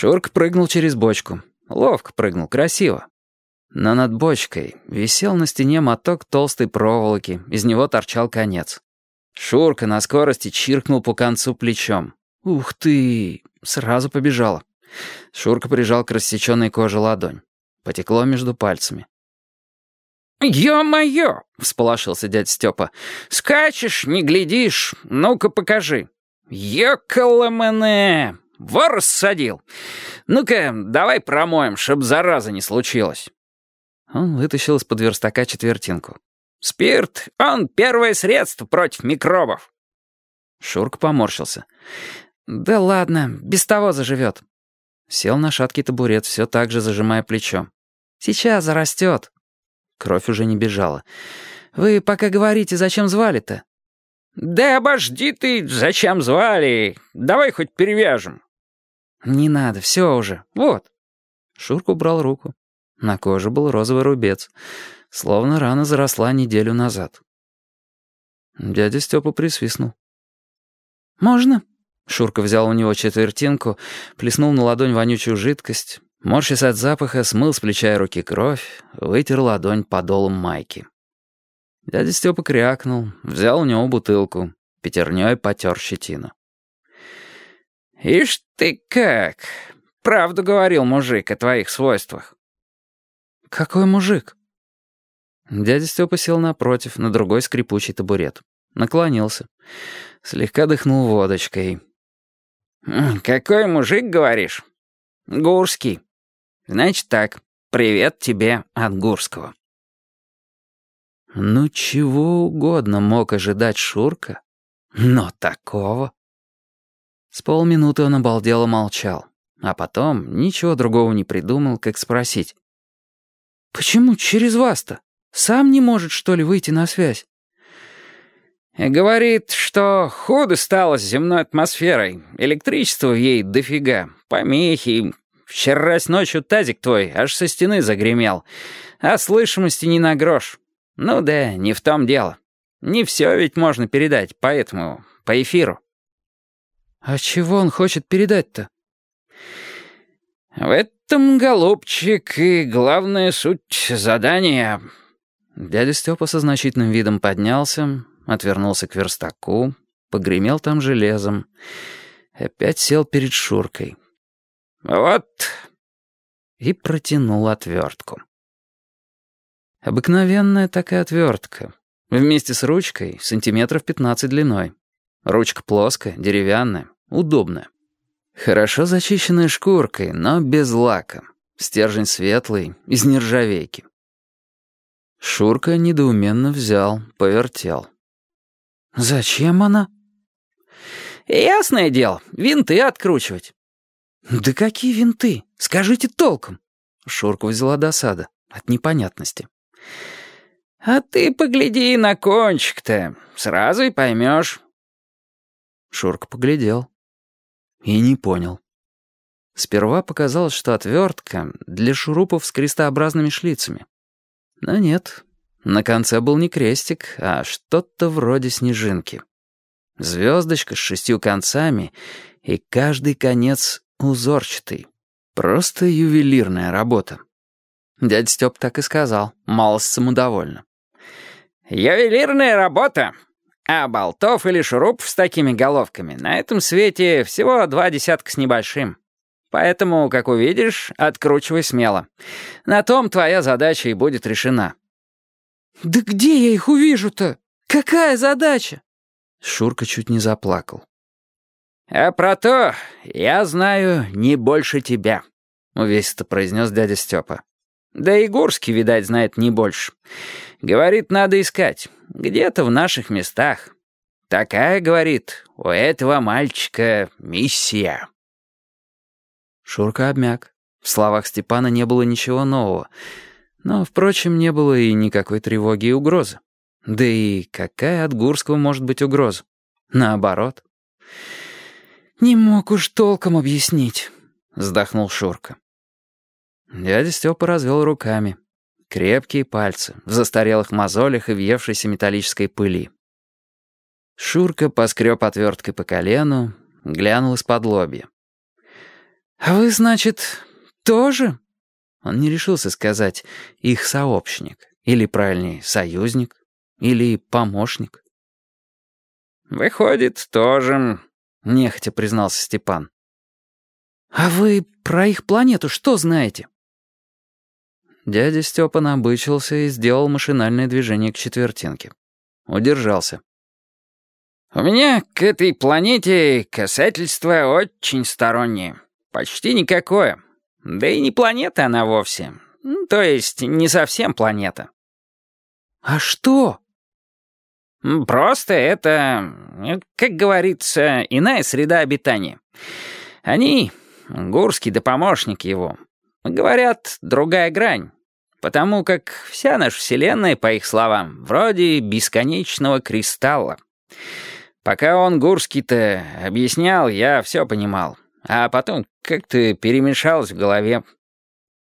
Шурка прыгнул через бочку. Ловко прыгнул, красиво. Но над бочкой висел на стене моток толстой проволоки, из него торчал конец. Шурка на скорости чиркнул по концу плечом. «Ух ты!» Сразу побежала. Шурка прижал к рассеченной коже ладонь. Потекло между пальцами. «Ё-моё!» — всполошился дядя Степа. «Скачешь, не глядишь. Ну-ка покажи». «Ёкаламэне! Вор рассадил. Ну-ка, давай промоем, чтоб зараза не случилась». Он вытащил из-под верстака четвертинку. «Спирт, он первое средство против микробов». Шурк поморщился. «Да ладно, без того заживет». Сел на шаткий табурет, все так же зажимая плечо. «Сейчас зарастет». Кровь уже не бежала. «Вы пока говорите, зачем звали-то?» «Да обожди ты, зачем звали? Давай хоть перевяжем». «Не надо, все уже. Вот». Шурка убрал руку. На коже был розовый рубец. Словно рана заросла неделю назад. Дядя Степа присвистнул. «Можно?» Шурка взял у него четвертинку, плеснул на ладонь вонючую жидкость, морщась от запаха, смыл с плеча и руки кровь, вытер ладонь подолом майки. Дядя Степа крякнул, взял у него бутылку, пятерней потер щетину. «Ишь ты как! Правду говорил мужик о твоих свойствах». «Какой мужик?» Дядя Степа сел напротив, на другой скрипучий табурет. Наклонился. Слегка дыхнул водочкой. «Какой мужик, говоришь?» «Гурский. Значит так, привет тебе от Гурского». Ну, чего угодно мог ожидать Шурка, но такого... С полминуты он обалдело молчал, а потом ничего другого не придумал, как спросить. «Почему через вас-то? Сам не может, что ли, выйти на связь?» «Говорит, что худо стало с земной атмосферой. Электричества ей дофига, помехи. Вчера ночью тазик твой аж со стены загремел, а слышимости не на грош. Ну да, не в том дело. Не все ведь можно передать, поэтому по эфиру». «А чего он хочет передать-то?» «В этом, голубчик, и главная суть задания...» Дядя Степа со значительным видом поднялся, отвернулся к верстаку, погремел там железом. Опять сел перед Шуркой. «Вот...» И протянул отвертку. Обыкновенная такая отвертка. Вместе с ручкой сантиметров 15 длиной. Ручка плоская, деревянная, удобная. Хорошо зачищенная шкуркой, но без лака. Стержень светлый, из нержавейки. Шурка недоуменно взял, повертел. «Зачем она?» «Ясное дело, винты откручивать». «Да какие винты? Скажите толком». Шурка взяла досада от непонятности. «А ты погляди на кончик-то, сразу и поймешь». Шурка поглядел. И не понял. Сперва показалось, что отвертка для шурупов с крестообразными шлицами. Но нет, на конце был не крестик, а что-то вроде снежинки. Звездочка с шестью концами, и каждый конец узорчатый. Просто ювелирная работа. Дядя Степ так и сказал, малость самодовольно. «Ювелирная работа! А болтов или шурупов с такими головками на этом свете всего два десятка с небольшим. Поэтому, как увидишь, откручивай смело. На том твоя задача и будет решена». «Да где я их увижу-то? Какая задача?» Шурка чуть не заплакал. «А про то я знаю не больше тебя», — увесисто произнес дядя Степа. «Да и Гурский, видать, знает не больше. Говорит, надо искать. Где-то в наших местах. Такая, говорит, у этого мальчика миссия». Шурка обмяк. В словах Степана не было ничего нового. Но, впрочем, не было и никакой тревоги и угрозы. Да и какая от Гурского может быть угроза? Наоборот. «Не мог уж толком объяснить», — вздохнул Шурка. Дядя Степа развел руками. Крепкие пальцы, в застарелых мозолях и въевшейся металлической пыли. Шурка поскреб отверткой по колену, глянул из-под лобья. «А вы, значит, тоже?» Он не решился сказать «их сообщник», или, правильнее, «союзник», или «помощник». «Выходит, тоже», — нехотя признался Степан. «А вы про их планету что знаете?» Дядя Степа набычился и сделал машинальное движение к четвертинке. Удержался. «У меня к этой планете касательство очень стороннее. Почти никакое. Да и не планета она вовсе. То есть не совсем планета». «А что?» «Просто это, как говорится, иная среда обитания. Они, Гурский да помощник его, говорят, другая грань. Потому как вся наша Вселенная, по их словам, вроде бесконечного кристалла. Пока он Гурский-то объяснял, я все понимал. А потом как-то перемешалось в голове.